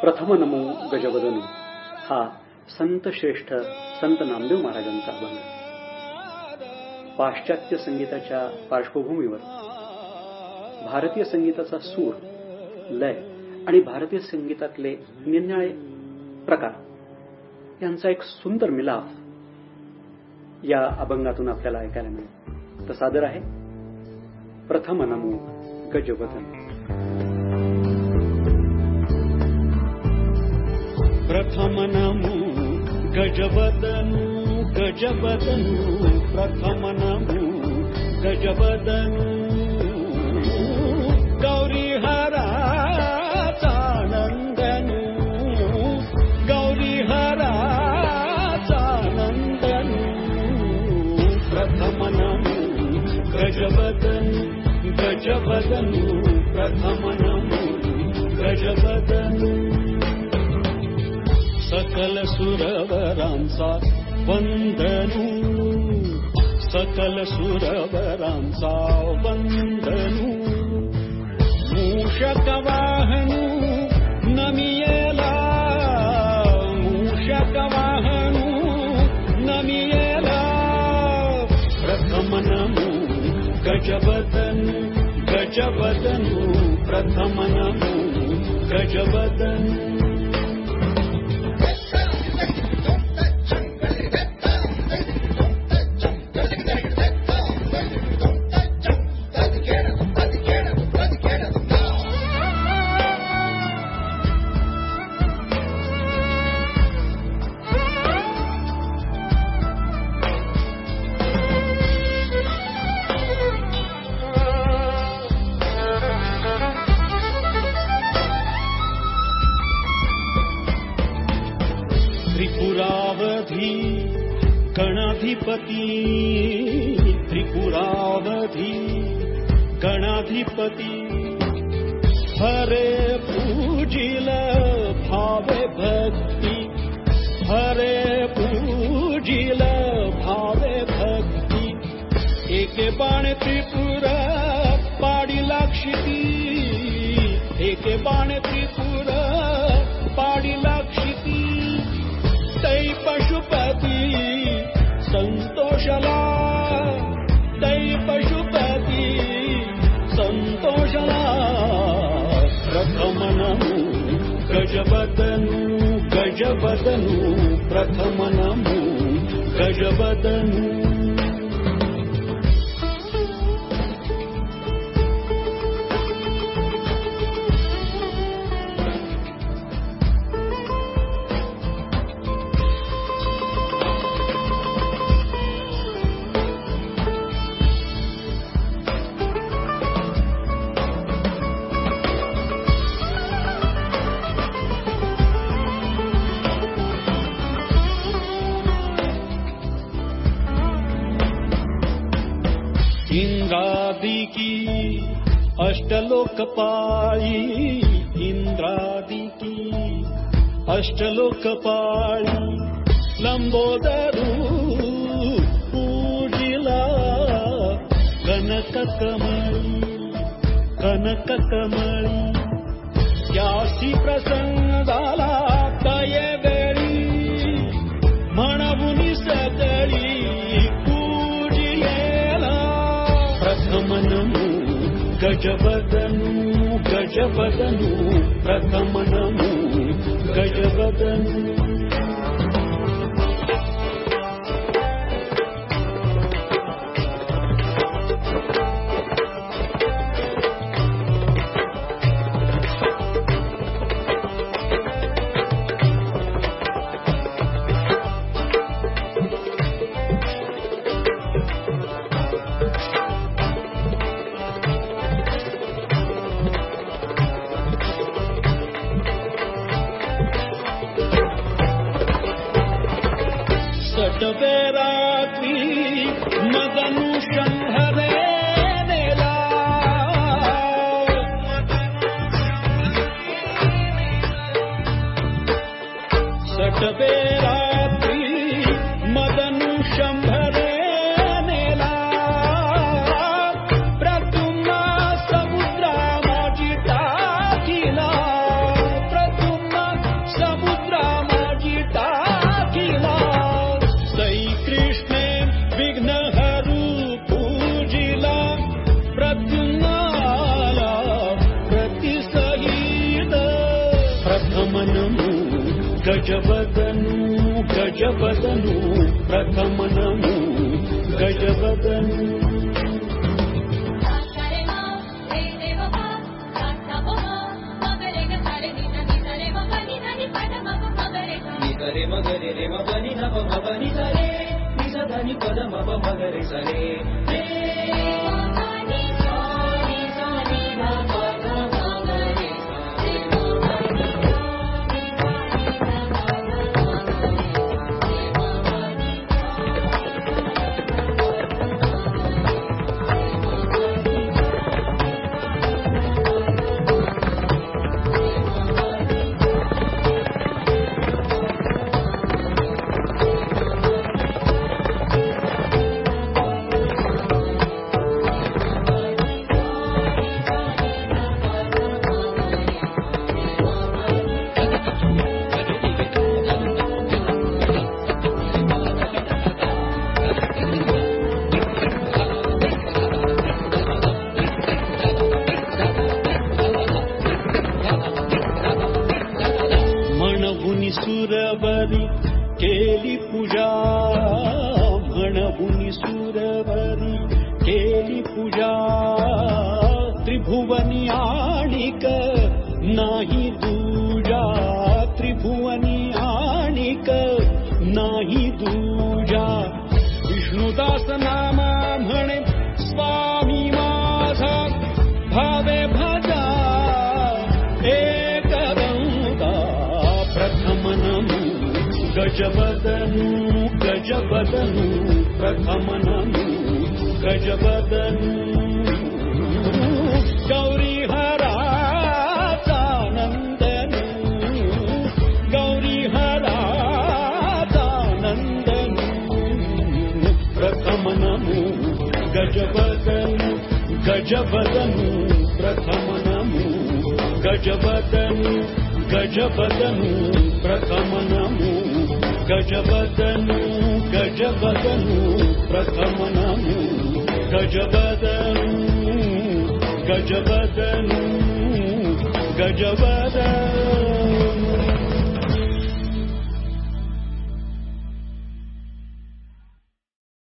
प्रथम नमो गजवदनू हा संत श्रेष्ठ संत नामदेव महाराजांचा अभंग. पाश्चात्य संगीताच्या पार्श्वभूमीवर भारतीय संगीताचा सूर लय आणि भारतीय संगीतातले निरनिळे प्रकार यांचा एक सुंदर मिलाफ या अभंगातून आपल्याला ऐकायला मिळेल. तर सादर आहे. प्रथम नमो गजवदन प्रथम नमो गजवदनु गजवदनु। प्रथम नमो गजवदनु गौरीहराचानन्दनु गौरीहराचानन्दनु प्रथम नमो गजवदनु गजवदनु प्रथम सकल सुरवरांचा वंदनू। सकल सुरवरांचा वंदनू। मूषक वाहनू नमियेला मूषक वाहनू नमियेला। प्रथम नमो गजवदनु गजवदनु प्रथम नमो गजवदनु गणाधिपति त्रिपुरावधि गणाधिपति। हरे पूजिल भावे भक्ति। हरे पूजिल भावे भक्ति। एक बाण त्रिपुरा प्रथम नमो गजवदनु गजवदनु नमो गजवदनु इंद्रादिकी अष्टलोकपाळी पूजिला कनककमळी कनककमळी यासी प्रसन्न झाला प्रथम नमो गजवदनु गजवदनु प्रथम नमो गजवदनु गजवदनु गजवदनु प्रथमनमु गजवदनु गजवदनु गजवदनु प्रथमनमु गजवदनु गौरीहराचानन्दनु गौरीहराचानन्दनु। प्रथमनमु गजवदनु गजवदनु प्रथमनमु गजवदनु गजवदनु प्रथमनमु गजवदनु गजवदनु प्रथमनमु गजवदनु गजवदनु गजवदनु